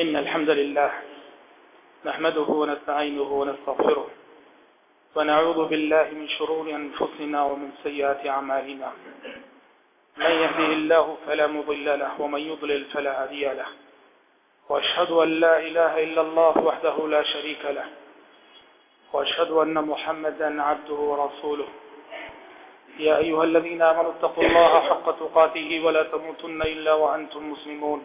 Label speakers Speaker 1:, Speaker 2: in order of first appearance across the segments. Speaker 1: إن الحمد لله نحمده ونستعينه ونستغفره ونعوذ بالله من شرور أنفسنا ومن سيئات عمالنا من يهده الله فلا مضل له ومن يضلل فلا عدي له وأشهد أن لا إله إلا الله وحده لا شريك له وأشهد أن محمد عبده ورسوله يا أيها الذين آمنوا اتقوا الله حق تقاته ولا تموتن إلا وأنتم مسلمون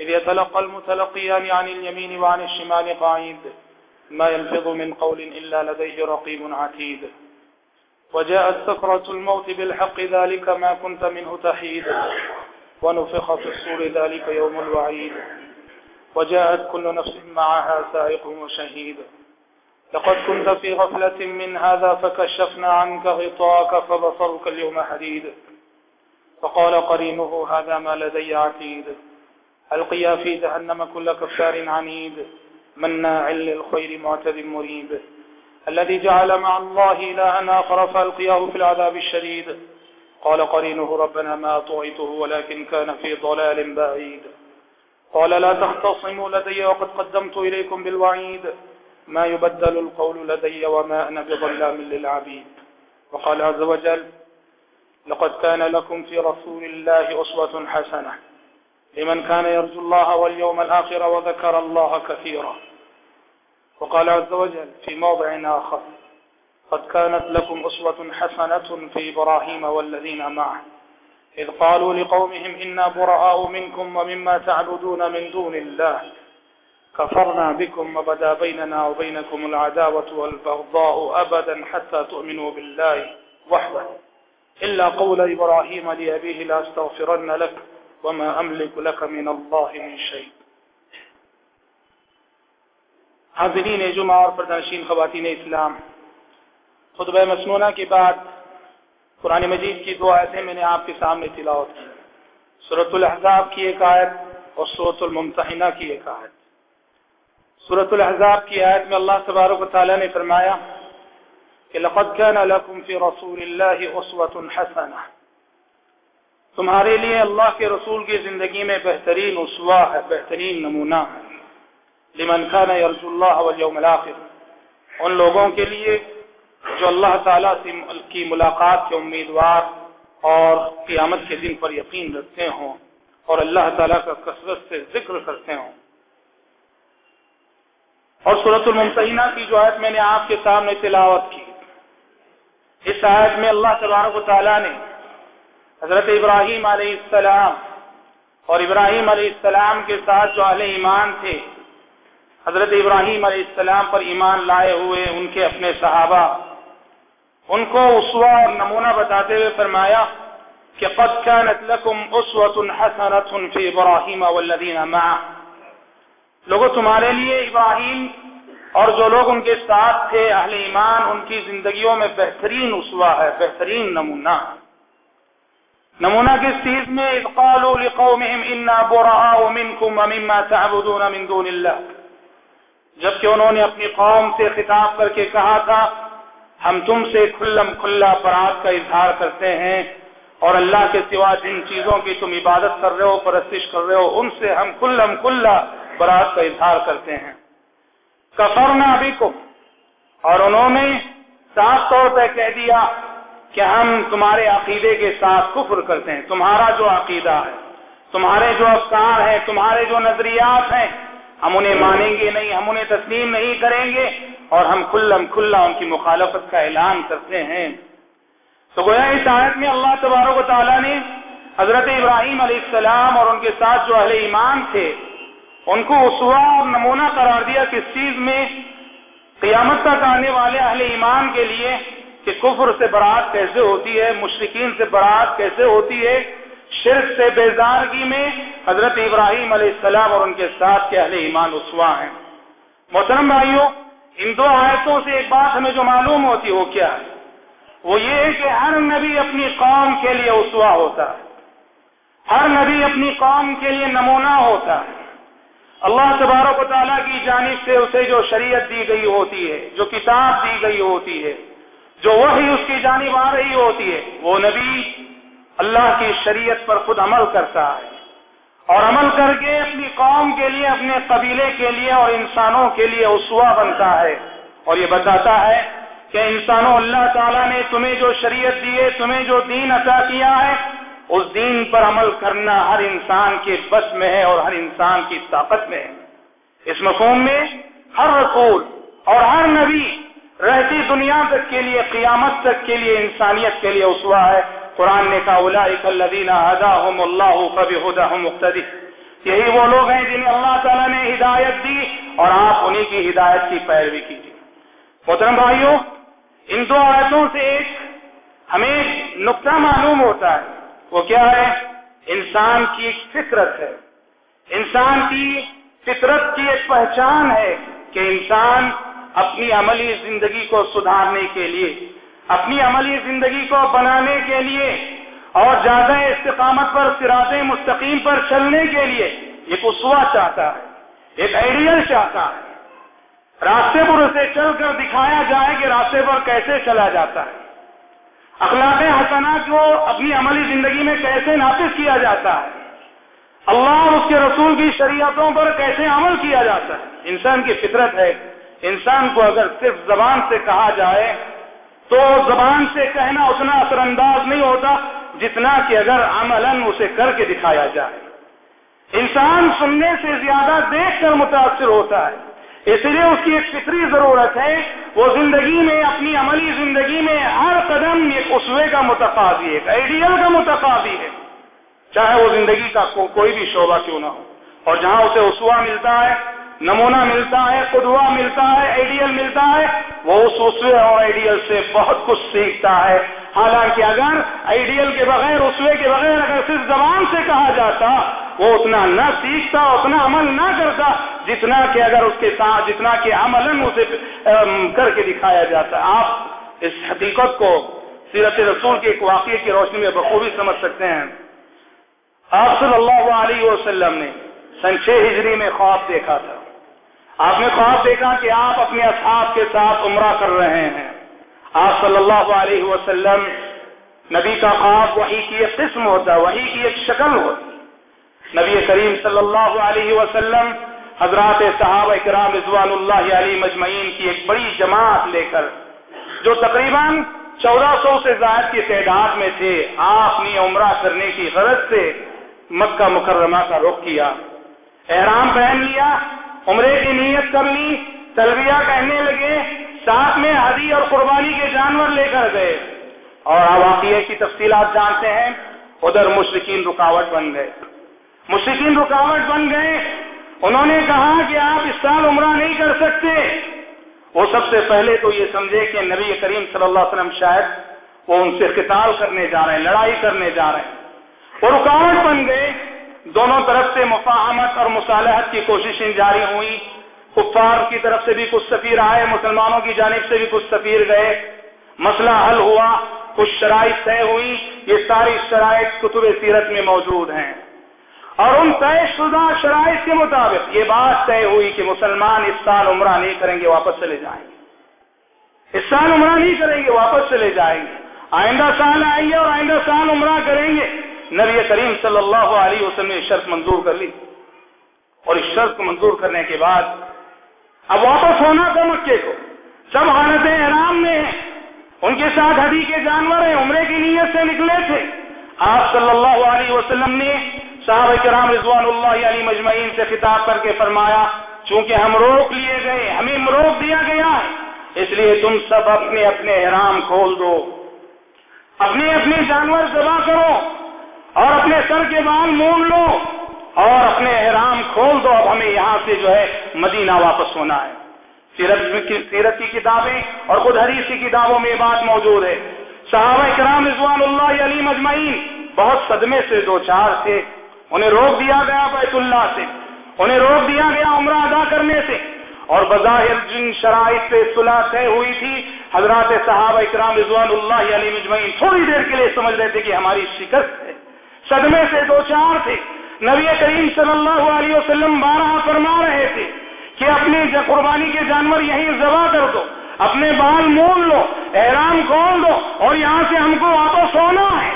Speaker 1: إذ يتلقى المتلقيان عن اليمين وعن الشمال قعيد ما يلفظ من قول إلا لديه رقيب عتيد وجاءت سكرة الموت بالحق ذلك ما كنت منه تحيد ونفخ في الصور ذلك يوم الوعيد وجاءت كل نفس معها سائق وشهيد لقد كنت في غفلة من هذا فكشفنا عنك غطاك فبصرك اليوم حديد فقال قريمه هذا ما لدي عتيد القيا في جهنم كل كفار عنيد مناع للخير معتد مريب الذي جعل مع الله إلها آخر فألقياه في العذاب الشديد قال قرينه ربنا ما أطعته ولكن كان في ضلال بعيد قال لا تختصموا لدي وقد قدمت إليكم بالوعيد ما يبدل القول لدي وما أنا بظلام للعبيد وقال عز وجل لقد كان لكم في رسول الله أصوة حسنة لمن كان يرجو الله واليوم الآخر وذكر الله كثيرا وقال عز وجل في موضع آخر قد كانت لكم أسوة حسنة في إبراهيم والذين معه إذ قالوا لقومهم إنا براء منكم ومما تعبدون من دون الله كفرنا بكم وبدى بيننا وبينكم العداوة والبغضاء أبدا حتى تؤمنوا بالله وحده إلا قول إبراهيم لأبيه لا استغفرن لك وما أملك لك من الله من شيء حاضرین جمعہ اور پرداشین خواتین اسلام خطبہ مسنونہ کے بعد قرآن مجید کی دو آیتیں میں نے آپ کے سامنے تلاوت کی صورت الحضاب کی ایک آیت اور صورت الممتحنہ کی ایک آیت صورت الحضاب کی آیت میں اللہ تبارک و تعالیٰ نے فرمایا کہ لقد كان لكم في رسول الله أسوة حسنة
Speaker 2: تمہارے لیے اللہ کے
Speaker 1: رسول کی زندگی میں بہترین اسوا ہے بہترین نمونہ ہے لمن خان رسول اللہ والیوم الاخر ان لوگوں کے لیے جو اللہ تعالیٰ سے کی ملاقات کے امیدوار اور قیامت کے دن پر یقین رکھتے ہوں اور اللہ تعالیٰ کا کثرت سے ذکر کرتے ہوں اور صورت المتحینہ کی جو آیت میں نے آپ کے سامنے تلاوت کی اس آیت میں اللہ تبارک و تعالیٰ نے حضرت ابراہیم علیہ السلام اور ابراہیم علیہ السلام کے ساتھ جو اہل ایمان تھے حضرت ابراہیم علیہ السلام پر ایمان لائے ہوئے ان کے اپنے صحابہ ان کو اسوا اور نمونہ بتاتے ہوئے فرمایا کہ قد كانت لكم في معه لوگوں تمہارے لیے ابراہیم اور جو لوگ ان کے ساتھ تھے اہل ایمان ان کی زندگیوں میں بہترین اسوا ہے بہترین نمونہ نمونہ کس چیز میں اذ قالوا لقومهم انا براء منكم ومما تعبدون من دون اللہ جبکہ انہوں نے اپنی قوم سے خطاب کر کے کہا تھا ہم تم سے کھلم کھلا پرات کا اظہار کرتے ہیں اور اللہ کے سوا جن چیزوں کی تم عبادت کر رہے ہو پرستش کر رہے ہو ان سے ہم کلم کھلا برات کا اظہار کرتے ہیں کفرنا ابھی اور انہوں نے صاف طور پہ کہہ دیا کہ ہم تمہارے عقیدے کے ساتھ کفر کرتے ہیں تمہارا جو عقیدہ ہے تمہارے جو افکار ہیں تمہارے جو نظریات ہیں ہم انہیں مانیں گے نہیں ہم انہیں تسلیم نہیں کریں گے اور ہم کھلا ان کی مخالفت کا اعلان کرتے ہیں تو گویا اس آیت میں اللہ تبارک و تعالیٰ نے
Speaker 2: حضرت ابراہیم
Speaker 1: علیہ السلام اور ان کے ساتھ جو اہل ایمان تھے ان کو اسوا اور نمونہ قرار دیا کس چیز میں قیامت تک آنے والے اہل ایمان کے لیے کہ کفر سے برات کیسے ہوتی ہے مشرقین سے برات کیسے ہوتی ہے شرک سے بیزارگی میں حضرت ابراہیم علیہ السلام اور ان کے ساتھ کے اہل ایمان اسوا ہیں محترم بھائیوں ان دو آیتوں سے ایک بات ہمیں جو معلوم ہوتی ہو کیا وہ یہ ہے کہ ہر نبی اپنی قوم کے لیے اسوا ہوتا ہے ہر نبی اپنی قوم کے لیے نمونہ ہوتا ہے اللہ تبارک و تعالیٰ کی جانب سے اسے جو شریعت دی گئی ہوتی ہے جو کتاب دی گئی ہوتی ہے جو وہی اس کی جانب آ رہی ہوتی ہے وہ نبی اللہ کی شریعت پر خود عمل کرتا ہے اور عمل کر کے اپنی قوم کے لیے اپنے قبیلے کے لیے اور انسانوں کے لیے اسوا بنتا ہے اور یہ بتاتا ہے کہ انسانوں اللہ تعالیٰ نے تمہیں جو شریعت دی ہے تمہیں جو دین عطا کیا ہے اس دین پر عمل کرنا ہر انسان کے بس میں ہے اور ہر انسان کی طاقت میں ہے اس مقوم میں ہر رسول اور ہر نبی رہتی دنیا تک کے لیے قیامت تک کے لیے انسانیت کے لیے اسوا ہے قرآن نے کہا اللہ یہی وہ لوگ ہیں جنہیں اللہ تعالیٰ نے ہدایت دی اور آپ انہی کی ہدایت کی پیروی کیجیے محترم بھائیوں ان دو آیتوں سے ایک ہمیں نقطہ معلوم ہوتا ہے وہ کیا ہے انسان کی ایک فطرت ہے انسان کی فطرت کی ایک پہچان ہے کہ انسان اپنی عملی زندگی کو سدھارنے کے لیے اپنی عملی زندگی کو بنانے کے لیے اور زیادہ استقامت پر پر سراط مستقیم چلنے کے لیے ایک ایک اسوا چاہتا چاہتا ہے ہے آئیڈیل راستے پر اسے چل کر دکھایا جائے کہ راستے پر کیسے چلا جاتا ہے اخلاق حسنا کو اپنی عملی زندگی میں کیسے نافذ کیا جاتا ہے اللہ اور اس کے رسول کی شریعتوں پر کیسے عمل کیا جاتا ہے انسان کی فطرت ہے انسان کو اگر صرف زبان سے کہا جائے تو زبان سے کہنا اتنا اثر انداز نہیں ہوتا جتنا کہ اگر عمل اسے کر کے دکھایا جائے انسان سننے سے زیادہ دیکھ کر متاثر ہوتا ہے اس لیے اس کی ایک فطری ضرورت ہے وہ زندگی میں اپنی عملی زندگی میں ہر قدم ایک اسوے کا متقاضی ہے آئیڈیل کا متقاضی ہے چاہے وہ زندگی کا کو, کوئی بھی شعبہ کیوں نہ ہو اور جہاں اسے اسوا ملتا ہے نمونہ ملتا ہے قدوا ملتا ہے آئیڈیل ملتا ہے وہ اس اسوے اور آئیڈیل سے بہت کچھ سیکھتا ہے حالانکہ اگر آئیڈیل کے بغیر اسوے کے بغیر اگر صرف زبان سے کہا جاتا وہ اتنا نہ سیکھتا اتنا عمل نہ کرتا جتنا کہ اگر اس کے ساتھ جتنا کہ عمل اسے کر کے دکھایا جاتا آپ اس حقیقت کو سیرت رسول کے ایک واقعے کی روشنی میں بخوبی سمجھ سکتے ہیں آپ صلی اللہ علیہ وسلم نے سنچے ہجری میں خواب دیکھا تھا آپ نے خواب دیکھا کہ آپ اپنے اصحاب کے ساتھ عمرہ کر رہے ہیں آپ صلی اللہ علیہ وسلم نبی نبی کا خواب وہی وہی کی کی ایک ایک قسم ہوتا شکل ہوتی کریم صلی اللہ علیہ مجمعین کی ایک بڑی جماعت لے کر جو تقریباً چودہ سو سے زائد کی تعداد میں تھے آپ نے عمرہ کرنے کی غرض سے مکہ مکرمہ کا رخ کیا احرام پہن لیا عمرے کی نیت کر لی تلبیہ کہنے لگے ساتھ میں ہزی اور قربانی کے جانور لے کر گئے اور آپ واقعے کی تفصیلات جانتے ہیں ادھر مشرقین رکاوٹ بن گئے مشرقین رکاوٹ بن گئے انہوں نے کہا کہ آپ اس سال عمرہ نہیں کر سکتے وہ سب سے پہلے تو یہ سمجھے کہ نبی کریم صلی اللہ علیہ وسلم شاید وہ ان سے قتال کرنے جا رہے ہیں لڑائی کرنے جا رہے ہیں
Speaker 2: وہ رکاوٹ بن
Speaker 1: گئے دونوں طرف سے مفاہمت اور مصالحت کی کوششیں جاری ہوئی کفار کی طرف سے بھی کچھ سفیر آئے مسلمانوں کی جانب سے بھی کچھ سفیر گئے مسئلہ حل ہوا کچھ شرائط طے ہوئی یہ ساری شرائط کتب سیرت میں موجود ہیں اور ان طے شدہ شرائط کے مطابق یہ بات طے ہوئی کہ مسلمان اس سال عمرہ نہیں کریں گے واپس چلے جائیں گے اس سال عمرہ نہیں کریں گے واپس چلے جائیں گے آئندہ سال آئیں گے اور آئندہ سال عمرہ کریں گے نبی کریم صلی اللہ علیہ وسلم نے شرط منظور کر لی اور اس شرط کو منظور کرنے کے بعد اب واپس ہونا تھا مکے کو سب حالتیں احرام میں ہیں ان کے ساتھ ہری کے جانور ہیں عمرے کی نیت سے نکلے تھے آپ صلی اللہ علیہ وسلم نے صاحب کرام رضوان اللہ علی مجمعین سے خطاب کر کے فرمایا چونکہ ہم روک لیے گئے ہمیں روک دیا گیا اس لیے تم سب اپنے اپنے احرام کھول دو اپنے اپنے جانور ذبح کرو اور اپنے سر کے بال موڑ لو اور اپنے احرام کھول دو اب ہمیں یہاں سے جو ہے مدینہ واپس ہونا ہے سیرت سیرت کی کتابیں اور خود حدیث کی کتابوں میں یہ بات موجود ہے صحابہ کرام رضوان اللہ علی مجمعین بہت صدمے سے دو چار تھے انہیں روک دیا گیا بیت اللہ سے انہیں روک دیا گیا عمرہ ادا کرنے سے اور بظاہر جن شرائط سے صلاح طے ہوئی تھی حضرات صحابہ اکرام رضوان اللہ علی مجمعین تھوڑی دیر کے لیے سمجھ رہے تھے کہ ہماری شکست ہے صدمے سے دو چار تھے نبی کریم صلی اللہ علیہ وسلم بارہ فرما رہے تھے کہ اپنی قربانی کے جانور یہیں ذبح کر دو اپنے بال مول لو احرام کھول دو اور یہاں سے ہم کو واپس سونا ہے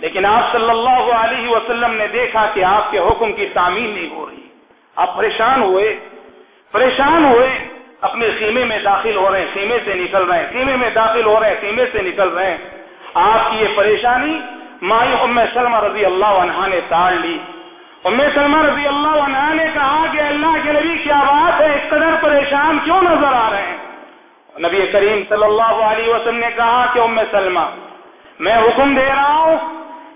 Speaker 1: لیکن آپ صلی اللہ علیہ وسلم نے دیکھا کہ آپ کے حکم کی تعمیل نہیں ہو رہی آپ پریشان ہوئے پریشان ہوئے اپنے سیمے میں داخل ہو رہے ہیں سیمے سے نکل رہے ہیں سیمے میں داخل ہو رہے ہیں سیمے سے نکل رہے ہیں آپ کی یہ پریشانی مائی ام سلمہ رضی اللہ عنہ نے تاڑ لی ام سلمہ رضی اللہ عنہ نے کہا کہ اللہ کے نبی کیا بات ہے اس قدر پریشان کیوں نظر آ رہے ہیں نبی کریم صلی اللہ علیہ وسلم نے کہا کہ ام سلمہ میں حکم دے رہا ہوں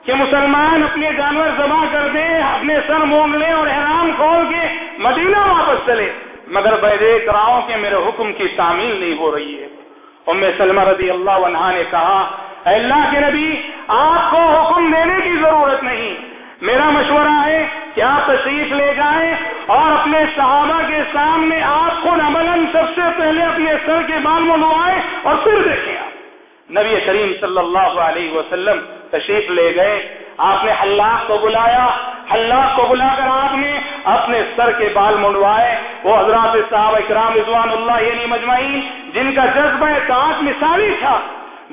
Speaker 1: کہ مسلمان اپنے جانور جمع کر دیں اپنے سر مونگ لیں اور احرام کھول کے مدینہ واپس چلے مگر میں دیکھ رہا ہوں کہ میرے حکم کی تعمیل نہیں ہو رہی ہے ام سلمہ رضی اللہ عنہ نے کہا اللہ کے نبی آپ کو حکم دینے کی ضرورت نہیں میرا مشورہ ہے کہ آپ تشریف لے جائیں اور اپنے صحابہ کے سامنے آپ کو نملن سب سے پہلے اپنے سر کے بال منڈوائے اور پھر دیکھیں آپ نبی کریم صلی اللہ علیہ وسلم تشریف لے گئے آپ نے اللہ کو بلایا اللہ کو بلا کر آپ نے اپنے سر کے بال منڈوائے وہ حضرات صاحب اکرام رضوان اللہ یعنی مجمعین جن کا جذبہ تاج مثالی تھا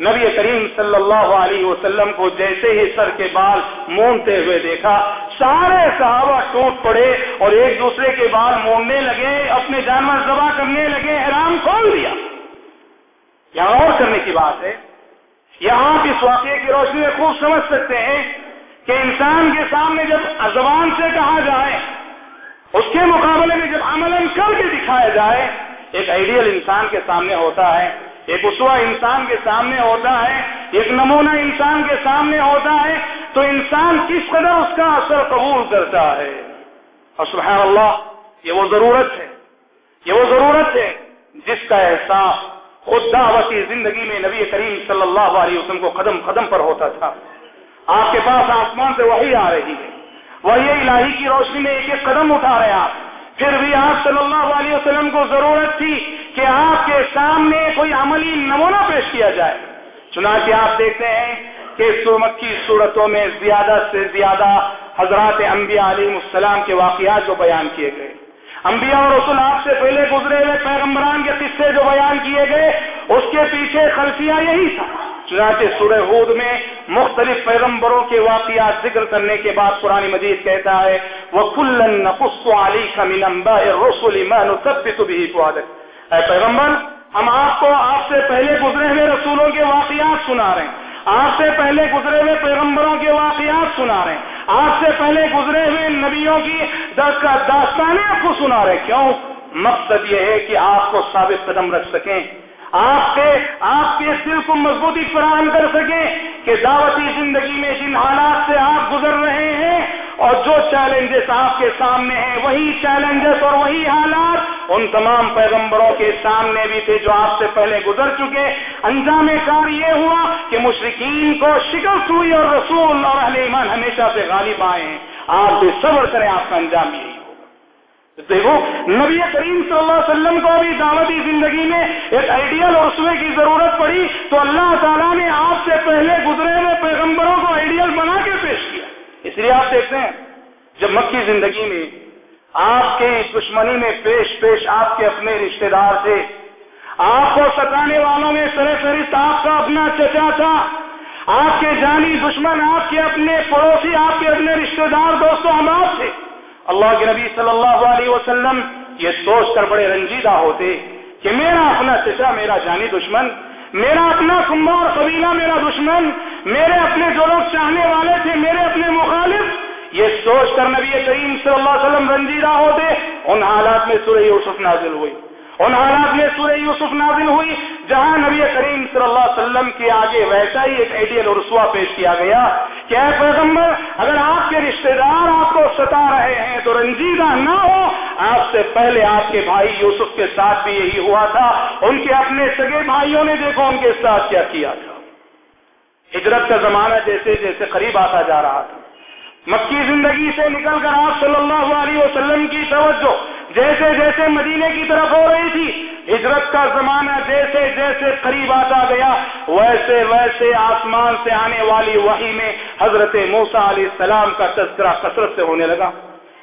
Speaker 1: نبی کریم صلی اللہ علیہ وسلم کو جیسے ہی سر کے بال مونتے ہوئے دیکھا سارے صحابہ ٹوٹ پڑے اور ایک دوسرے کے بال موننے لگے اپنے جانور زبا کرنے لگے کھول دیا یہاں اور کرنے کی بات ہے
Speaker 2: یہاں اس واقعے
Speaker 1: کی روشنی میں خوب سمجھ سکتے ہیں کہ انسان کے سامنے جب زبان سے کہا جائے اس کے مقابلے میں جب عمل کر کے دکھایا جائے ایک آئیڈیل انسان کے سامنے ہوتا ہے ایک اسوا انسان کے سامنے ہوتا ہے ایک نمونہ انسان کے سامنے ہوتا ہے تو انسان کس قدر اس کا اثر قبول کرتا ہے اور سبحان اللہ یہ وہ ضرورت ہے
Speaker 2: یہ وہ ضرورت ہے
Speaker 1: جس کا احساس خود دعوتی زندگی میں نبی کریم صلی اللہ علیہ وسلم کو قدم قدم پر ہوتا تھا آپ کے پاس آسمان سے وہی آ رہی ہے وہی الہی کی روشنی میں ایک ایک قدم اٹھا رہے آپ پھر بھی آپ صلی اللہ علیہ وسلم کو ضرورت تھی کہ آپ کے سامنے کوئی عملی نمونہ پیش کیا جائے چنانچہ آپ دیکھتے ہیں کہ سورمت کی صورتوں میں زیادہ سے زیادہ حضرات انبیاء علیہ السلام کے واقعات جو بیان کیے گئے انبیاء اور رسول آپ سے پہلے گزرے ہوئے پیغمبران کے قصے جو بیان کیے گئے اس کے پیچھے خلفیہ یہی تھا چنانچہ سورہ ہود میں مختلف پیغمبروں کے واقعات ذکر کرنے کے بعد قرآن مجید کہتا ہے وہ کلن نقص علی کا ملمبا رسول اے پیغمبر ہم آپ کو آپ سے پہلے گزرے ہوئے رسولوں کے واقعات سنا رہے ہیں آپ سے پہلے گزرے ہوئے پیغمبروں کے واقعات سنا رہے ہیں آپ سے پہلے گزرے ہوئے نبیوں کی دس کا داستانیں آپ کو سنا رہے ہیں کیوں مقصد یہ ہے کہ آپ کو ثابت قدم رکھ سکیں آپ کے آپ کے دل کو مضبوطی فراہم کر سکیں کہ دعوتی زندگی میں جن حالات سے آپ گزر رہے ہیں اور جو چیلنجز آپ کے سامنے ہیں وہی چیلنجز اور وہی حالات ان تمام پیغمبروں کے سامنے بھی تھے جو آپ سے پہلے گزر چکے انجام کار یہ ہوا کہ مشرقین کو شکست ہوئی اور رسول اور اہل ایمان ہمیشہ سے غالب آئے ہیں آپ بھی صبر کریں آپ کا انجام یہی دیکھو نبی کریم صلی اللہ علیہ وسلم کو بھی دعوتی زندگی میں ایک آئیڈیل اور رسوے کی ضرورت پڑی تو اللہ تعالیٰ نے آپ سے پہلے گزرے ہوئے پیغمبروں کو آئیڈیل بنا کے پیش کیا اس لیے آپ دیکھتے ہیں جب مکی زندگی میں آپ کے دشمنی میں پیش پیش آپ کے اپنے رشتہ دار تھے آپ کو ستانے والوں میں سر اپنا چچا تھا آپ کے جانی دشمن آپ کے اپنے پڑوسی آپ کے اپنے رشتہ دار دوستوں ہم آپ تھے اللہ کے نبی صلی اللہ علیہ وسلم یہ سوچ کر بڑے رنجیدہ ہوتے کہ میرا اپنا چچا میرا جانی دشمن میرا اپنا کمبار قبیلہ میرا دشمن میرے اپنے جو لوگ چاہنے والے تھے میرے اپنے مخالف یہ سوچ کر نبی کریم صلی اللہ علیہ وسلم رنجیدہ ہوتے ان حالات میں سورہ یوسف نازل ہوئی ان حالات میں سورہ یوسف نازل ہوئی جہاں نبی کریم صلی اللہ علیہ وسلم کے آگے ویسا ہی ایک ایڈیل رسوا پیش کیا گیا کہ اے پیغمبر اگر آپ کے رشتہ دار آپ کو ستا رہے ہیں تو رنجیدہ نہ ہو آپ سے پہلے آپ کے بھائی یوسف کے ساتھ بھی یہی ہوا تھا ان کے اپنے سگے بھائیوں نے دیکھو ان کے ساتھ کیا کیا تھا ہجرت کا زمانہ جیسے جیسے قریب آتا جا رہا تھا مکی زندگی سے نکل کر آپ صلی اللہ علیہ وسلم کی توجہ جیسے جیسے مدینے کی طرف ہو رہی تھی ہجرت کا زمانہ جیسے جیسے قریب آتا گیا ویسے ویسے آسمان سے آنے والی وحی میں حضرت موسا علیہ السلام کا تذکرہ کثرت سے ہونے لگا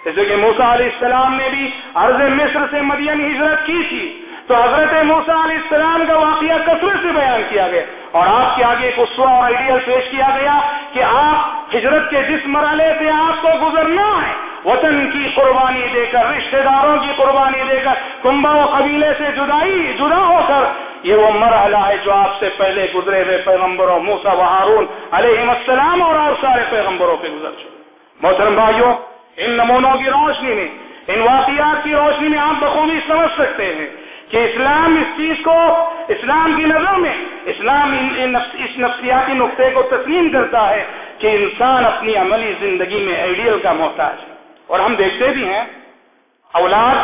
Speaker 1: جیسے کہ موسا علیہ السلام نے بھی عرض مصر سے مدین ہجرت کی تھی تو حضرت موسا علیہ السلام کا واقعہ کثرت سے کیا گیا اور آپ کے آگے ایک اسوا اور آئیڈیل پیش کیا گیا کہ آپ ہجرت کے جس مرحلے سے آپ کو گزرنا ہے وطن کی قربانی دے کر رشتہ داروں کی قربانی دے کر کنبا و قبیلے سے جدائی جدا ہو کر یہ وہ مرحلہ ہے جو آپ سے پہلے گزرے ہوئے پیغمبروں موسا و ہارون علیہ السلام اور اور سارے پیغمبروں پہ گزر چکے محترم بھائیوں ان نمونوں کی روشنی میں ان واقعات کی روشنی میں آپ بخوبی سمجھ سکتے ہیں کہ اسلام اس چیز کو اسلام کی نظر میں اسلام اس نفسیاتی نقطے کو تسلیم کرتا ہے کہ انسان اپنی عملی زندگی میں آئیڈیل کا محتاج ہے اور ہم دیکھتے بھی ہیں اولاد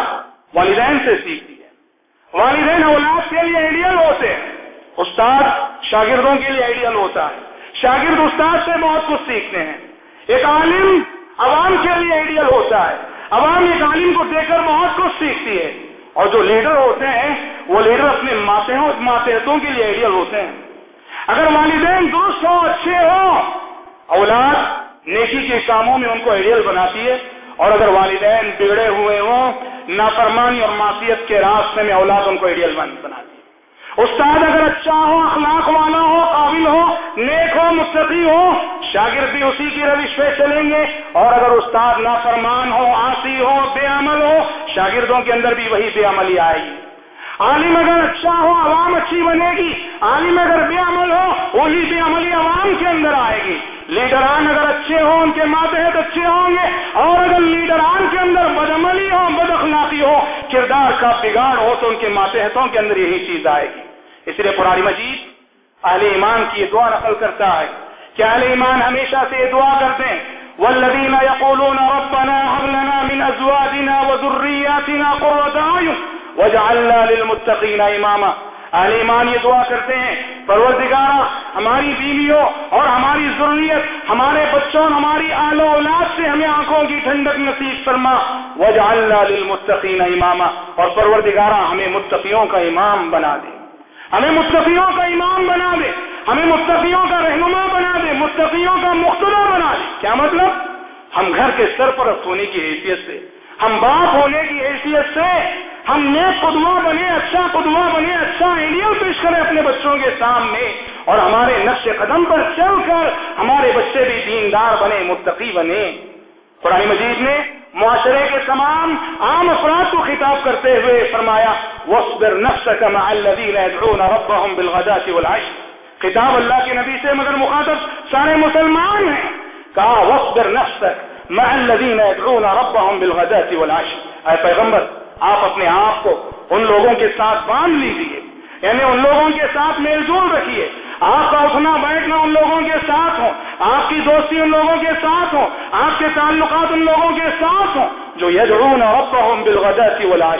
Speaker 1: والدین سے سیکھتی ہے والدین اولاد کے لیے آئیڈیل ہوتے ہیں استاد شاگردوں کے لیے آئیڈیل ہوتا ہے شاگرد استاد سے بہت کچھ سیکھتے ہیں ایک عالم عوام کے لیے آئیڈیل ہوتا ہے عوام ایک عالم کو دیکھ کر بہت کچھ سیکھتی ہے اور جو لیڈر ہوتے ہیں وہ لیڈر اپنے ماتحوں ماتحتوں کے لیے آئیڈیل ہوتے ہیں اگر والدین درست ہو اچھے ہوں اولاد نیکی کے کاموں میں ان کو آئیڈیل بناتی ہے اور اگر والدین بگڑے ہوئے ہوں نافرمانی اور معصیت کے راستے میں اولاد ان کو آئیڈیل بناتی ہے استاد اگر اچھا ہو اخلاق والا ہو قابل ہو نیک ہو مستقی ہو شاگرد بھی اسی کی روش پہ چلیں گے اور اگر استاد نافرمان ہو آسی ہو بے عمل ہو شاگردوں کے اندر بھی وہی بے عملی آئے گی عالم اگر اچھا ہو عوام اچھی بنے گی عالم اگر بے عمل ہو وہی بے عملی عوام کے اندر آئے گی لیڈران اگر اچھے ہوں ان کے ماتحت اچھے ہوں گے اور اگر لیڈران کے اندر بدعملی ہو بد اخلاقی ہو کردار کا بگاڑ ہو تو ان کے ماتحتوں کے اندر یہی چیز آئے گی اس لیے پرانی مجید اہل ایمان کی یہ دعا نقل کرتا ہے کہ اہل ایمان ہمیشہ سے یہ دعا کرتے ہیں والذین یقولون ربنا هب لنا من ازواجنا وذرریاتنا قرۃ اعین واجعلنا للمتقین اماما اہل ایمان یہ دعا کرتے ہیں پروردگارہ ہماری بیویوں اور ہماری ضروریت ہمارے بچوں ہماری و اولاد سے ہمیں آنکھوں کی ٹھنڈک نصیب فرما للمتقین اماما اور پروردگارہ ہمیں متقیوں کا امام بنا دے
Speaker 2: ہمیں مستفیوں
Speaker 1: کا امام بنا دے ہمیں مستفیوں کا رہنما بنا دے مستفیوں کا مقتدہ بنا دے کیا مطلب ہم گھر کے سرپرست ہونے کی حیثیت سے ہم باپ ہونے کی حیثیت سے ہم نئے قدما بنے اچھا قدما بنے اچھا پیش کرے اپنے بچوں کے سامنے اور ہمارے نقش قدم پر چل کر ہمارے بچے بھی دیندار بنے متقی بنے قرآن مجید نے معاشرے کے تمام عام افراد کو خطاب کرتے ہوئے فرمایا وَصْبِرْ نَفْسَكَ مَعَ الَّذِينَ يَدْعُونَ رَبَّهُمْ کی ولاش خطاب اللہ کے نبی سے مگر مخاطب سارے مسلمان ہیں کہا وقت مَعَ الَّذِينَ يَدْعُونَ رَبَّهُمْ کی ولاش اے پیغمبر آپ اپنے آپ کو ان لوگوں کے ساتھ باندھ لیجیے یعنی ان لوگوں کے ساتھ میل جول رکھیے آپ کا اٹھنا بیٹھنا ان لوگوں کے ساتھ ہو آپ کی دوستی ان لوگوں کے ساتھ ہو آپ کے تعلقات ان لوگوں کے ساتھ ہوں جو یہ ربهم اور اب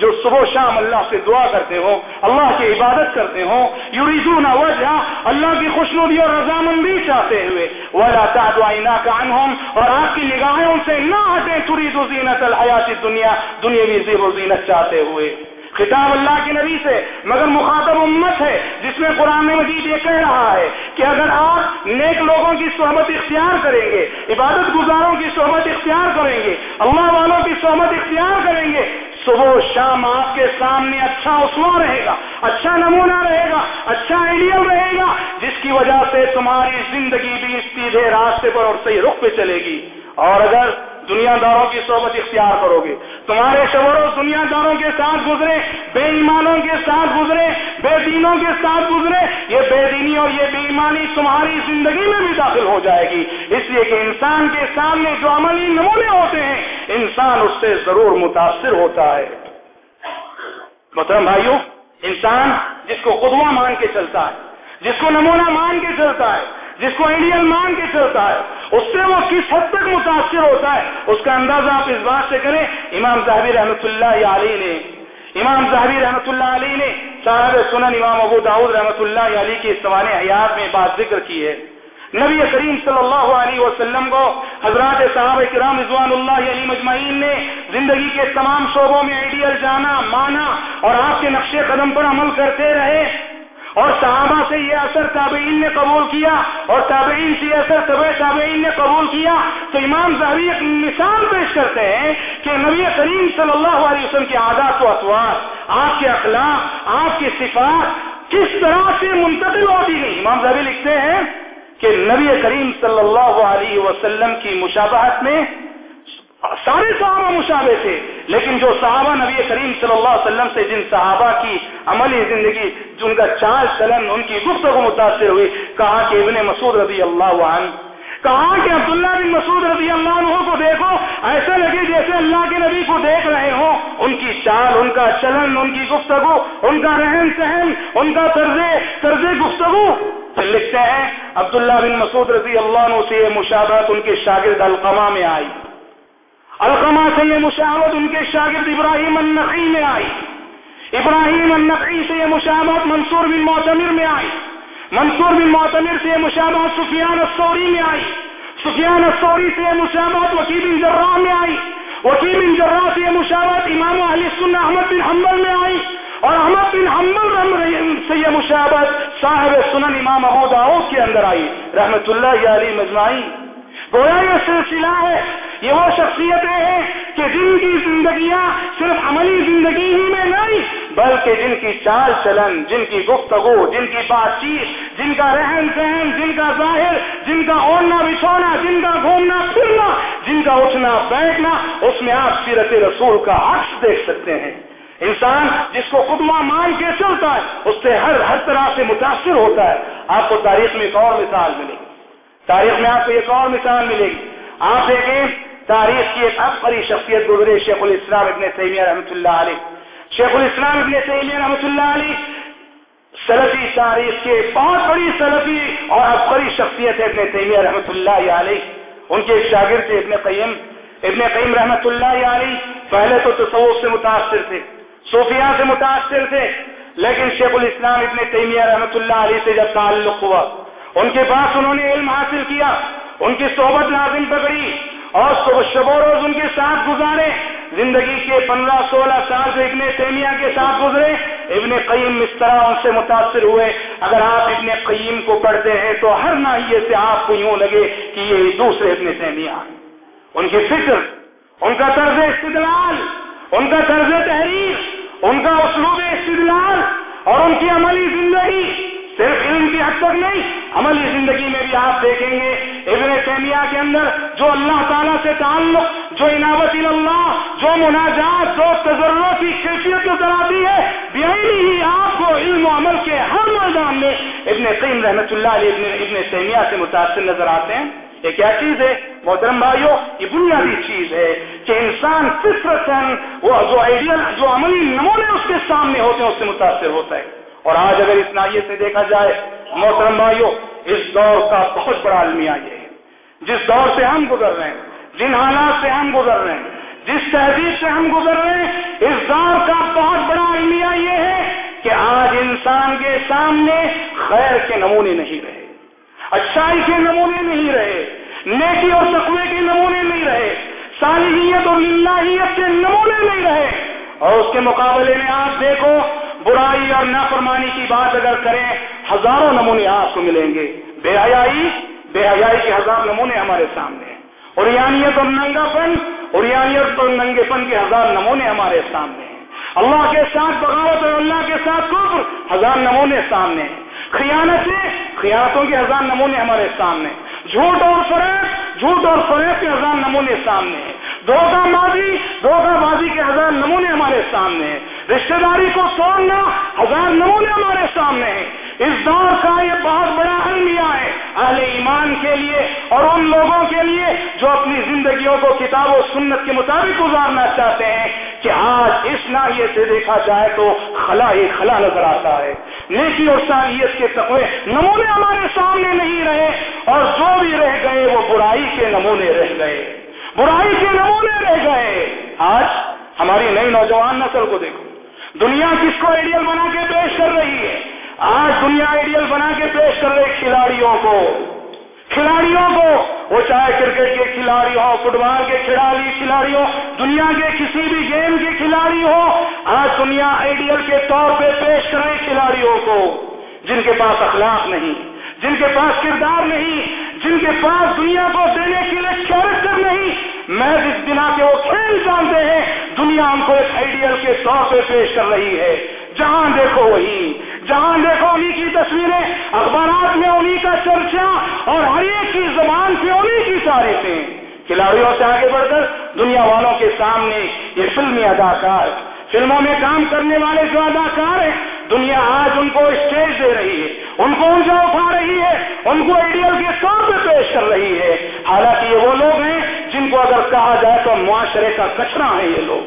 Speaker 1: جو صبح و شام اللہ سے دعا کرتے ہو اللہ کی عبادت کرتے ہو یوریزون وجہ اللہ کی خوشنودی اور رضامندی چاہتے ہوئے وا چاہی نہ اور آپ کی نگاہوں سے نہ ہٹے زینت الحیات دنیا دنیا زیب زیر زینت چاہتے ہوئے خطاب اللہ کے نبی سے مگر مخاطب امت ہے جس میں قرآن مجید یہ کہہ رہا ہے کہ اگر آپ نیک لوگوں کی سہمت اختیار کریں گے عبادت گزاروں کی صحبت اختیار کریں گے اللہ والوں کی سہمت اختیار کریں گے صبح و شام آپ کے سامنے اچھا اسوا رہے گا اچھا نمونہ رہے گا اچھا آئیڈیل رہے گا جس کی وجہ سے تمہاری زندگی بھی سیدھے راستے پر اور صحیح رخ پہ چلے گی اور اگر دنیا داروں کی صحبت اختیار کرو گے تمہارے شوروں دنیا داروں کے ساتھ گزرے بے ایمانوں کے ساتھ گزرے بے دینوں کے ساتھ گزرے یہ بے دینی اور یہ بے ایمانی تمہاری زندگی میں بھی داخل ہو جائے گی اس لیے کہ انسان کے سامنے جو عملی نمونے ہوتے ہیں انسان اس سے ضرور متاثر ہوتا ہے مطلب بھائیو انسان جس کو خدوا مان کے چلتا ہے جس کو نمونہ مان کے چلتا ہے جس کو آئیڈیل مان کے چلتا ہے اس سے وہ کس حد تک متاثر ہوتا ہے اس کا اندازہ آپ اس بات سے کریں امام زہبی رحمۃ اللہ علی نے امام زہبی رحمۃ اللہ علی نے صاحب سنن امام ابو داود رحمۃ اللہ علی کی استوان حیات میں بات ذکر کی ہے نبی کریم صلی اللہ علیہ وسلم کو حضرات صحابہ کرام رضوان اللہ علی مجمعین نے زندگی کے تمام شعبوں میں آئیڈیل جانا مانا اور آپ کے نقشے قدم پر عمل کرتے رہے اور صحابہ سے یہ اثر تابعین نے قبول کیا اور تابعین سے یہ اثر طبع تابعین نے قبول کیا تو امام زہری ایک مثال پیش کرتے ہیں کہ نبی کریم صلی اللہ علیہ وسلم کی عادات و اطوار آپ کے اخلاق آپ کی صفات کس طرح سے منتقل ہوتی گئی امام زہری لکھتے ہیں کہ نبی کریم صلی اللہ علیہ وسلم کی مشابہت میں سارے صحابہ مشابے تھے لیکن جو صحابہ نبی کریم صلی اللہ علیہ وسلم سے جن صحابہ کی عملی زندگی جن کا چال چلن ان کی گفتگو متاثر ہوئی کہا کہ ابن مسعود رضی اللہ عنہ کہا کہ عبداللہ بن مسعود رضی اللہ عنہ کو دیکھو ایسا لگے جیسے اللہ کے نبی کو دیکھ رہے ہوں ان کی چال ان کا چلن ان کی گفتگو ان کا رہن سہن ان کا طرز طرز گفتگو پھر لکھتے ہیں عبداللہ بن مسعود رضی اللہ عنہ سے یہ مشابہت ان کے شاگرد القمہ میں آئی القما سے یہ مشاوت ان کے شاگرد ابراہیم النقی میں آئی ابراہیم النقی سے یہ مشاوت منصور بن معتمر میں آئی منصور بن معتمر سے یہ مشاوت سفیان السوری میں آئی سفیان السوری سے مشابت وکیم بن ذرا میں آئی وکیل بن ذرا سے مشاوت امام علی سن احمد بن حمل میں آئی اور احمد بن حمل سے یہ مشاوت صاحب سنن امام عہدا کے اندر آئی رحمت اللہ علی مجمعی گویا یہ سلسلہ ہے یہ وہ شخصیتیں ہیں کہ جن کی زندگیاں صرف عملی زندگی ہی میں نہیں بلکہ جن کی چال چلن جن کی گفتگو جن کی بات چیت جن کا رہن سہن جن کا ظاہر جن کا اوڑھنا بچھونا جن کا گھومنا پھرنا جن کا اٹھنا بیٹھنا اس میں آپ سیرت رسول کا عکس دیکھ سکتے ہیں انسان جس کو خدمہ مان کے چلتا ہے اس سے ہر ہر طرح سے متاثر ہوتا ہے آپ کو تاریخ میں ایک اور مثال ملے گی تاریخ میں آپ کو ایک اور مثال ملے گی آپ دیکھیں تاریخ کی ایک اب شخصیت گزرے شیخ الاسلام ابن رحمۃ اللہ علیہ شیخ الاسلام ابن رحمۃ اللہ علیہ علیہ سلفی سلفی تاریخ کے بہت بڑی اور شخصیت ہے ابن رحمۃ اللہ ان کے شاگرد تھے ابن قیم ابن قیم رحمۃ اللہ علیہ پہلے تو تصوف سے متاثر تھے صوفیہ سے متاثر تھے لیکن شیخ الاسلام ابن تیمیہ رحمۃ اللہ علیہ سے جب تعلق ہوا ان کے پاس انہوں نے علم حاصل کیا ان کی صحبت لازم پکڑی اور صبح و روز ان کے ساتھ گزارے زندگی کے پندرہ سولہ سال جو ابن تیمیہ کے ساتھ گزرے ابن قیم اس طرح ان سے متاثر ہوئے اگر آپ ابن قیم کو پڑھتے ہیں تو ہر ناحیے سے آپ کو یوں لگے کہ یہ دوسرے ابن تیمیہ ان کی فکر ان کا طرز استدلال ان کا طرز تحریر ان کا اسلوب استدلال اور ان کی عملی زندگی صرف علم کی حد تک نہیں عملی زندگی میں بھی آپ دیکھیں گے ابن تیمیہ کے اندر جو اللہ تعالیٰ سے تعلق جو عناوت اللہ جو مناجات جو تجربہ کی کیفیت نظر آتی ہے ہی آپ کو علم و عمل کے ہر میدان میں ابن قیم رحمت اللہ علیہ ابن ابن تیمیہ سے متاثر نظر آتے ہیں یہ کیا چیز ہے محترم بھائیو یہ بنیادی چیز ہے کہ انسان فطرت وہ جو آئیڈیل جو عملی نمونے اس کے سامنے ہوتے ہیں اس سے متاثر ہوتا ہے اور آج اگر اس نائیے سے دیکھا جائے محترم بھائیوں اس دور کا بہت بڑا المیہ یہ ہے جس دور سے ہم گزر رہے ہیں جن حالات سے ہم گزر رہے ہیں جس تہذیب سے ہم گزر رہے ہیں اس دور کا بہت بڑا المیہ یہ ہے کہ آج انسان کے سامنے خیر کے نمونے نہیں رہے اچھائی کے نمونے نہیں رہے نیکی اور سکوے کے نمونے نہیں رہے صالحیت اور للہیت کے نمونے نہیں رہے اور اس کے مقابلے میں آپ دیکھو برائی اور نافرمانی کی بات اگر کریں ہزاروں نمونے آپ کو ملیں گے بے حیائی بے حیائی کے ہزار نمونے ہمارے سامنے ہیں اور ننگا اور اورانیت اور ننگے پن کے ہزار نمونے ہمارے سامنے ہیں اللہ کے ساتھ بغاوت اور اللہ کے ساتھ کفر ہزار نمونے سامنے ہیں خیانتیں خیانتوں کے ہزار نمونے ہمارے سامنے جھوٹ اور فریب جھوٹ اور فریب کے ہزار نمونے سامنے ہیں دھوکہ بازی دھوکہ بازی کے ہزار نمونے ہمارے سامنے ہیں رشتے داری کو توڑنا ہزار نمونے ہمارے سامنے ہیں اس دور کا یہ بہت بڑا المیہ ہے اہل ایمان کے لیے اور ان لوگوں کے لیے جو اپنی زندگیوں کو کتاب و سنت کے مطابق گزارنا چاہتے ہیں کہ آج اس ناحیے سے دیکھا جائے تو خلا ہی خلا نظر آتا ہے نیکی اور سالیت کے تقوی نمونے ہمارے سامنے نہیں رہے اور جو بھی رہ گئے وہ برائی کے نمونے رہ گئے برائی کے نمونے رہ گئے آج ہماری نئی نوجوان نسل کو دیکھو دنیا کس کو آئیڈیل بنا کے پیش کر رہی ہے آج دنیا آئیڈیل بنا کے پیش کر رہے کھلاڑیوں کو کھلاڑیوں کو وہ چاہے کرکٹ کے کھلاڑی ہو فٹ بال کے کھلاڑی کھلاڑی ہو دنیا کے کسی بھی گیم کے کھلاڑی ہو آج دنیا آئیڈیل کے طور پہ پیش کر رہے کھلاڑیوں کو جن کے پاس اخلاق نہیں جن کے پاس کردار نہیں جن کے پاس دنیا کو دینے کے لیے کیریکٹر نہیں محض اس بنا کے وہ کھیل جانتے ہیں دنیا ہم کو ایک آئیڈیل کے طور پہ پیش کر رہی ہے جہاں دیکھو وہی جہاں دیکھو کی تصویریں اخبارات میں کا چرچا اور ہر ایک کی زبان سے انہیں کی تاریخیں کھلاڑیوں سے آگے بڑھ کر دنیا والوں کے سامنے یہ فلمی اداکار فلموں میں کام کرنے والے جو اداکار ہیں دنیا آج ان کو اسٹیج دے رہی ہے ان کو ان سے اٹھا رہی ہے ان کو آئیڈیل کے طور پہ پیش کر رہی ہے حالانکہ یہ وہ لوگ ہیں جن کو اگر کہا جائے تو معاشرے کا کچرا ہے یہ لوگ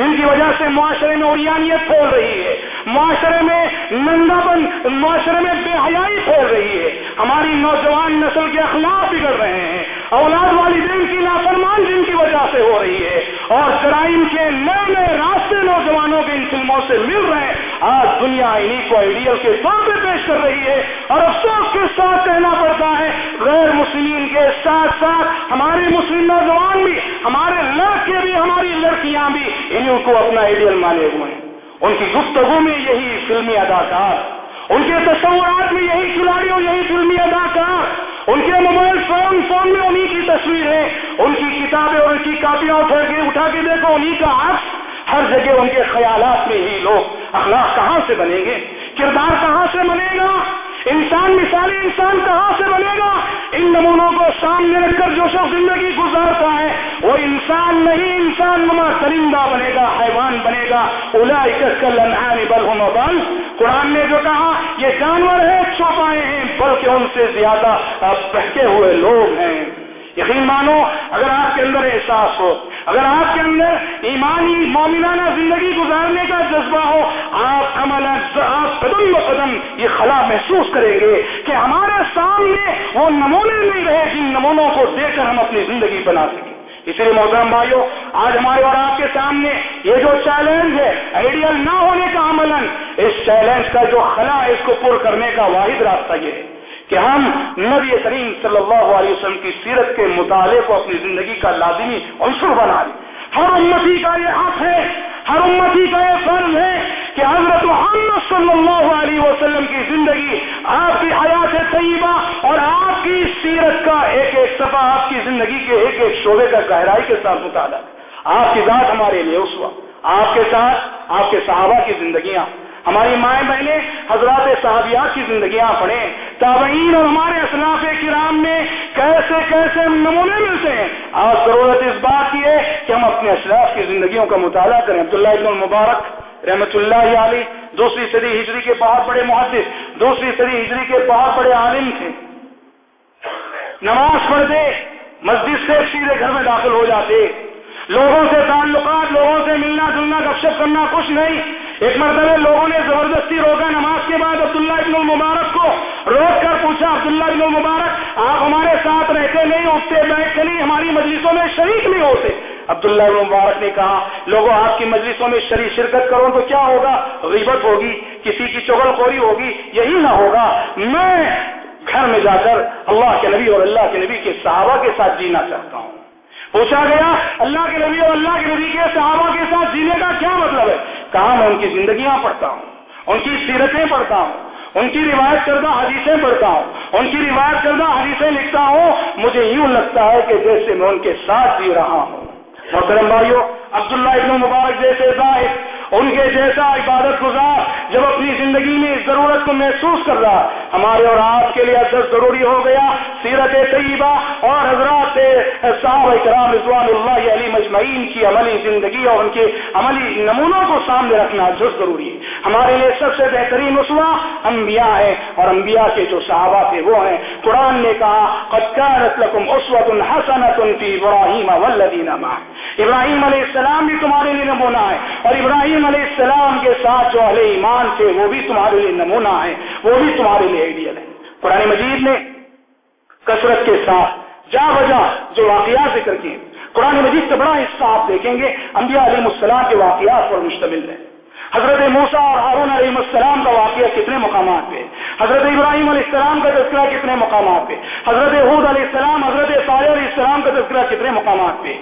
Speaker 1: جن کی وجہ سے معاشرے میں اوریانیت پھیل رہی ہے معاشرے میں نندا بن معاشرے میں بے حیائی پھیل رہی ہے ہماری نوجوان نسل کے اخلاق بگڑ رہے ہیں اولاد والی کی نافرمان جن کی وجہ سے ہو رہی ہے اور جرائم کے نئے نئے راستے نوجوانوں کے ان فلموں سے مل رہے ہیں آج دنیا انہیں کو آئیڈیل کے طور پہ پیش کر رہی ہے اور افسوس کے ساتھ کہنا پڑتا ہے غیر مسلم کے ساتھ ساتھ ہمارے مسلم نوجوان بھی ہمارے لڑکے بھی ہماری لڑکیاں بھی انہیں کو اپنا آئیڈیل مانے ہوئے ہیں ان کی گفتگو میں یہی فلمی اداکار ان کے تصورات میں یہی کھلاڑی اور یہی فلمی اداکار ان کے موبائل فون فون میں انہیں کی تصویریں ان کی کتابیں اور ان کی کاپیاں اٹھا کے اٹھا کے دیکھو انہیں کا عکس ہر جگہ ان کے خیالات میں ہی لوگ اخلاق کہاں سے بنیں گے کردار کہاں سے بنے گا انسان مثالی انسان کہاں سے بنے گا ان نمونوں کو سامنے رکھ کر جو شخص زندگی گزارتا ہے وہ انسان نہیں انسان نما درندہ بنے گا حیوان بنے گا اولا الابل بل قرآن نے جو کہا یہ جانور ہے چھپائے ہیں بلکہ ان سے زیادہ بہکے ہوئے لوگ ہیں یقین مانو اگر آپ کے اندر احساس ہو اگر آپ کے اندر ایمانی مومنانہ زندگی گزارنے کا جذبہ ہو آپ عمل آپ قدم و قدم یہ خلا محسوس کریں گے کہ ہمارے سامنے وہ نمونے نہیں رہے جن نمونوں کو دیکھ کر ہم اپنی زندگی بنا سکیں اسی لیے محترم بھائیو آج ہمارے اور آپ کے سامنے یہ جو چیلنج ہے آئیڈیل نہ ہونے کا عمل اس چیلنج کا جو خلا ہے اس کو پر کرنے کا واحد راستہ یہ ہے کہ ہم نبی کریم صلی اللہ علیہ وسلم کی سیرت کے مطالعے کو اپنی زندگی کا لازمی عنصر بنا لیں ہر امتی کا یہ فرض ہے کہ حضرت محمد صلی اللہ علیہ وسلم کی زندگی آپ کی حیات طیبہ اور آپ کی سیرت کا ایک ایک صفحہ آپ کی زندگی کے ایک ایک شعبے کا گہرائی کے ساتھ مطالعہ آپ کی ذات ہمارے لیے اس وقت آپ کے ساتھ آپ کے صحابہ کی زندگیاں ہماری مائیں بہنیں حضرات صحابیات کی زندگیاں پڑھیں اور ہمارے اصلاف کرام میں کیسے کیسے نمونے ملتے ہیں آج ضرورت اس بات کی ہے کہ ہم اپنے اصلاف کی زندگیوں کا مطالعہ کریں ابن المبارک رحمت اللہ علی دوسری صدی ہجری کے بہت بڑے محدث دوسری صدی ہجری کے بہت بڑے عالم تھے نماز پڑھتے مسجد سے سیدھے گھر میں داخل ہو جاتے لوگوں سے تعلقات لوگوں سے ملنا جلنا گپشپ کرنا کچھ نہیں ایک مرتبہ لوگوں نے زبردستی روکا نماز کے بعد عبداللہ ابن المبارک کو روک کر پوچھا عبداللہ ابن المبارک آپ ہمارے ساتھ رہتے نہیں اٹھتے بیٹھتے نہیں ہماری مجلسوں میں شریک نہیں ہوتے عبداللہ ابن مبارک نے کہا لوگوں آپ کی مجلسوں میں شریک شرکت کرو تو کیا ہوگا غیبت ہوگی کسی کی چغل خوری ہوگی یہی نہ ہوگا میں گھر میں جا کر اللہ کے نبی اور اللہ کے نبی کے صحابہ کے ساتھ جینا چاہتا ہوں پوچھا گیا اللہ کے نبی اور اللہ کے نبی کے صحابہ کے ساتھ جینے کا کیا مطلب ہے کام ان کی زندگیاں پڑھتا ہوں ان کی سیرتیں پڑھتا ہوں ان کی روایت کردہ حدیثیں پڑھتا ہوں ان کی روایت کردہ حدیثیں لکھتا ہوں مجھے یوں لگتا ہے کہ جیسے میں ان کے ساتھ جی رہا ہوں محترم بھائیو عبداللہ ابن مبارک جیسے ذائق ان کے جیسا عبادت گزار جب اپنی زندگی میں اس ضرورت کو محسوس کر رہا ہمارے اور آپ کے لیے اثر ضروری ہو گیا سیرت طیبہ اور حضرات صاحب کرام رضوان اللہ اسماعیل کی عملی زندگی اور ان کے عملی نمونوں کو سامنے رکھنا جو ضروری ہے ہمارے لیے سب سے بہترین اسوا انبیاء ہیں اور انبیاء کے جو صحابہ تھے وہ ہیں قرآن نے کہا قد کارت لکم اسوت حسنت فی ابراہیم والذین ماہ ابراہیم علیہ السلام بھی تمہارے لیے نمونہ ہے اور ابراہیم علیہ السلام کے ساتھ جو اہل ایمان تھے وہ بھی تمہارے لیے نمونہ ہے وہ بھی تمہارے لیے آئیڈیل ہے قرآن مجید نے کثرت کے ساتھ جا بجا جو واقعات ذکر کیے قرآن مجید سے بڑا حصہ آپ دیکھیں گے انبیاء علیہ السلام کے واقعات پر مشتمل ہے حضرت موسا اور ہارون علیہ السلام کا واقعہ کتنے مقامات پہ حضرت ابراہیم علیہ السلام کا تذکرہ کتنے مقامات پہ حضرت حود علیہ السلام حضرت صالح علیہ السلام کا تذکرہ کتنے مقامات پہ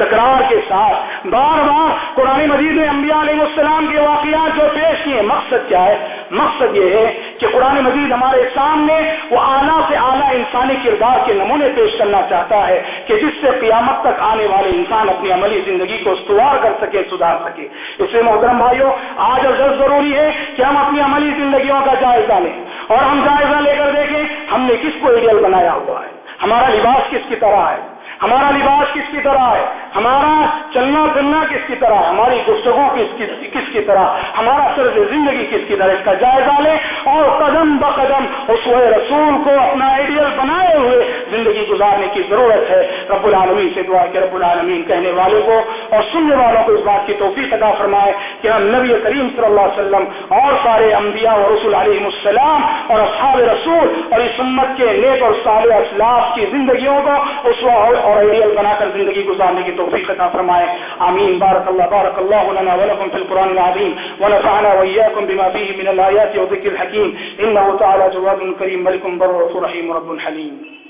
Speaker 1: تکرار کے ساتھ بار بار قرآن مجید میں انبیاء علیہ السلام کے واقعات جو پیش کیے مقصد کیا ہے مقصد یہ ہے کہ قرآن مجید ہمارے سامنے وہ اعلیٰ سے اعلیٰ انسانی کردار کے نمونے پیش کرنا چاہتا ہے کہ جس سے قیامت تک آنے والے انسان اپنی عملی زندگی کو استوار کر سکے سدھار سکے اس لیے محترم بھائیوں آج اور جلد ضروری ہے کہ ہم اپنی عملی زندگیوں کا جائزہ لیں اور ہم جائزہ لے کر دیکھیں ہم نے کس کو ایڈیل بنایا ہوا ہے ہمارا لباس کس کی طرح ہے ہمارا لباس کس کی طرح ہے ہمارا چلنا پھرنا کس کی طرح ہماری گفتگو کس کی کس کی طرح ہمارا زندگی کس کی طرح اس کا جائزہ لے اور قدم بقدم وہ رسول کو اپنا آئیڈیل بنائے ہوئے زندگی گزارنے کی ضرورت ہے رب العالمین سے دعا کے رب العالمین کہنے والوں کو اور سننے والوں کو اس بات کی توفیق ادا فرمائے کہ ہم نبی کریم صلی اللہ علیہ وسلم اور سارے انبیاء اور رسول علیہ السلام اور اصحاب رسول اور اس امت کے نیک اور صالح اسلاف کی زندگیوں کو اس اور آئیڈیل بنا کر زندگی گزارنے کی توفیق عطا فرمائے آمین بارک بارک اللہ اللہ لنا ولکم فی العظیم ونفعنا بما فيه من وذكر الحكيم تعالى جواد كريم ملك بر رحيم رب حليم